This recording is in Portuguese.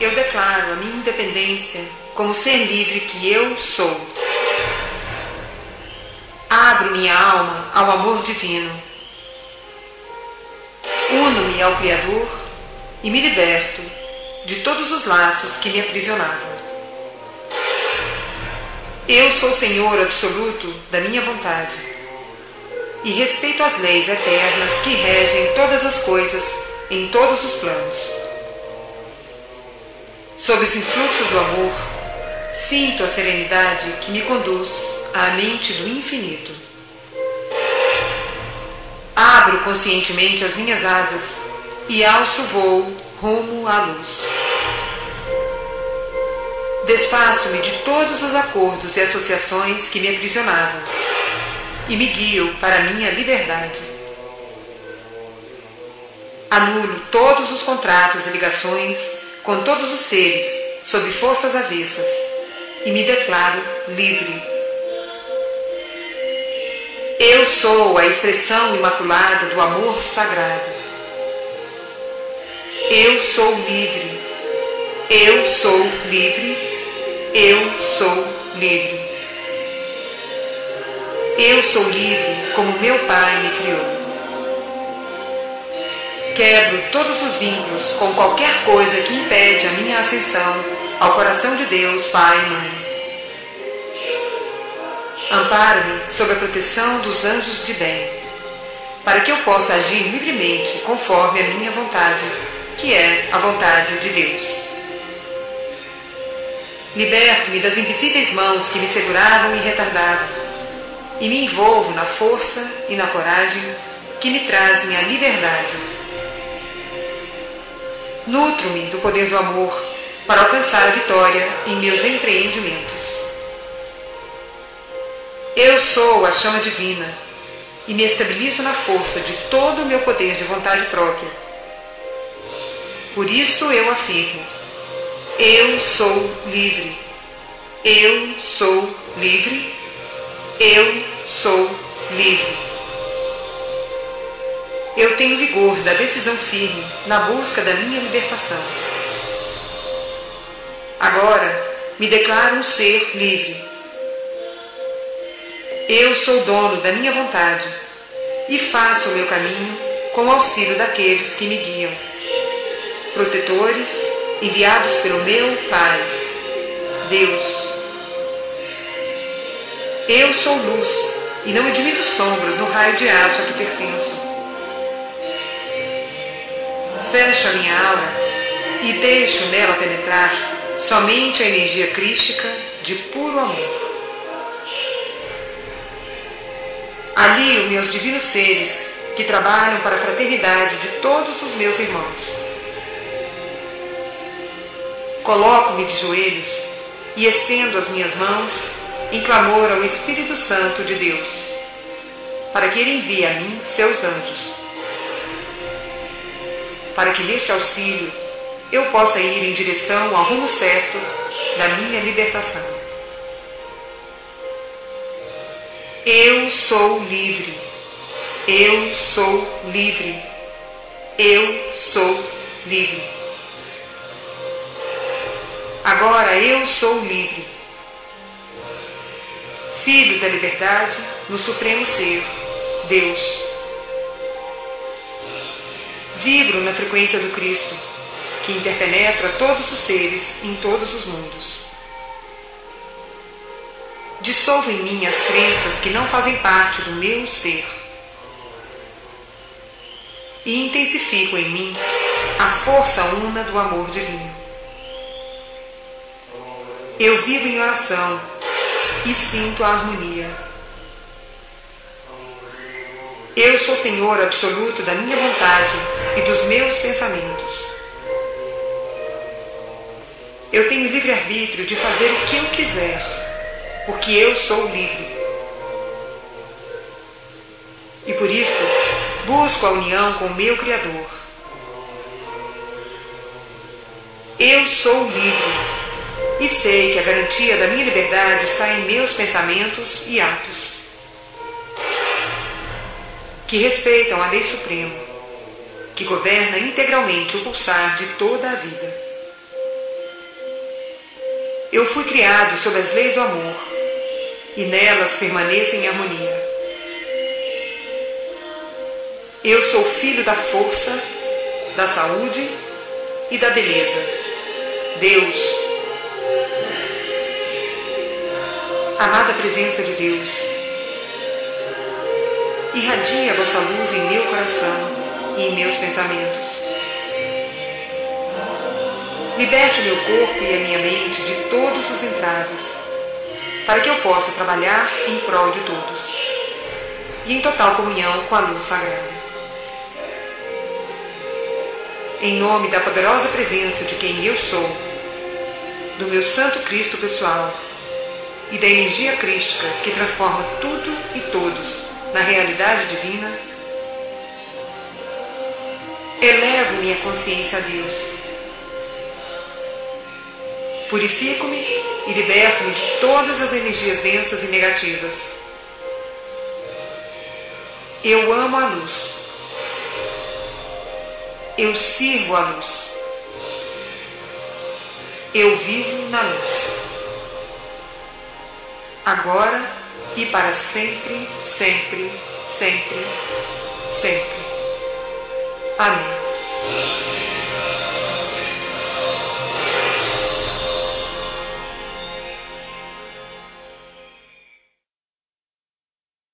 eu declaro a minha independência como ser livre que eu sou. Abro minha alma ao amor divino. Uno-me ao Criador e me liberto de todos os laços que me aprisionavam. Eu sou Senhor absoluto da minha vontade e respeito as leis eternas que regem todas as coisas em todos os planos. Sob os influxos do amor, sinto a serenidade que me conduz à mente do infinito. Abro conscientemente as minhas asas e alço voo rumo à luz. Desfaço-me de todos os acordos e associações que me aprisionavam e me guio para minha liberdade. Anulo todos os contratos e ligações com todos os seres sob forças avessas e me declaro livre. Eu sou a expressão imaculada do amor sagrado. Eu sou livre. Eu sou livre. Eu sou livre. Eu sou livre como meu Pai me criou. Quebro todos os vínculos com qualquer coisa que impede a minha ascensão ao coração de Deus, Pai e Mãe. Amparo-me sob a proteção dos anjos de bem, para que eu possa agir livremente conforme a minha vontade, que é a vontade de Deus. Liberto-me das invisíveis mãos que me seguravam e retardavam, e me envolvo na força e na coragem que me trazem a liberdade Nutro-me do poder do amor para alcançar a vitória em meus empreendimentos. Eu sou a chama divina e me estabilizo na força de todo o meu poder de vontade própria. Por isso eu afirmo: eu sou livre. Eu sou livre. Eu sou livre. Eu tenho vigor da decisão firme na busca da minha libertação. Agora me declaro um ser livre. Eu sou dono da minha vontade e faço o meu caminho com o auxílio daqueles que me guiam, protetores enviados pelo meu Pai, Deus. Eu sou luz e não admito sombras no raio de aço a que pertenço. Fecho a minha aura e deixo nela penetrar somente a energia crística de puro amor. Alio meus divinos seres que trabalham para a fraternidade de todos os meus irmãos. Coloco-me de joelhos e estendo as minhas mãos em clamor ao Espírito Santo de Deus, para que ele envie a mim seus anjos para que neste auxílio eu possa ir em direção ao rumo certo da minha libertação. Eu sou livre. Eu sou livre. Eu sou livre. Agora eu sou livre. Filho da liberdade no Supremo Ser, Deus. Vibro na frequência do Cristo, que interpenetra todos os seres em todos os mundos. Dissolvo em mim as crenças que não fazem parte do meu ser. E intensifico em mim a força una do amor divino. Eu vivo em oração e sinto a harmonia eu sou Senhor absoluto da minha vontade e dos meus pensamentos. Eu tenho livre-arbítrio de fazer o que eu quiser, porque eu sou livre. E por isso busco a união com o meu Criador. Eu sou livre e sei que a garantia da minha liberdade está em meus pensamentos e atos que respeitam a lei suprema, que governa integralmente o pulsar de toda a vida. Eu fui criado sob as leis do amor e nelas permaneço em harmonia. Eu sou filho da força, da saúde e da beleza. Deus, amada presença de Deus, irradia vossa luz em meu coração e em meus pensamentos. Liberte meu corpo e a minha mente de todos os entraves, para que eu possa trabalhar em prol de todos e em total comunhão com a luz sagrada. Em nome da poderosa presença de quem eu sou, do meu Santo Cristo pessoal e da energia crística que transforma tudo e todos na realidade divina, elevo minha consciência a Deus. Purifico-me e liberto-me de todas as energias densas e negativas. Eu amo a luz. Eu sirvo a luz. Eu vivo na luz. Agora e para sempre, sempre, sempre, sempre. Amém.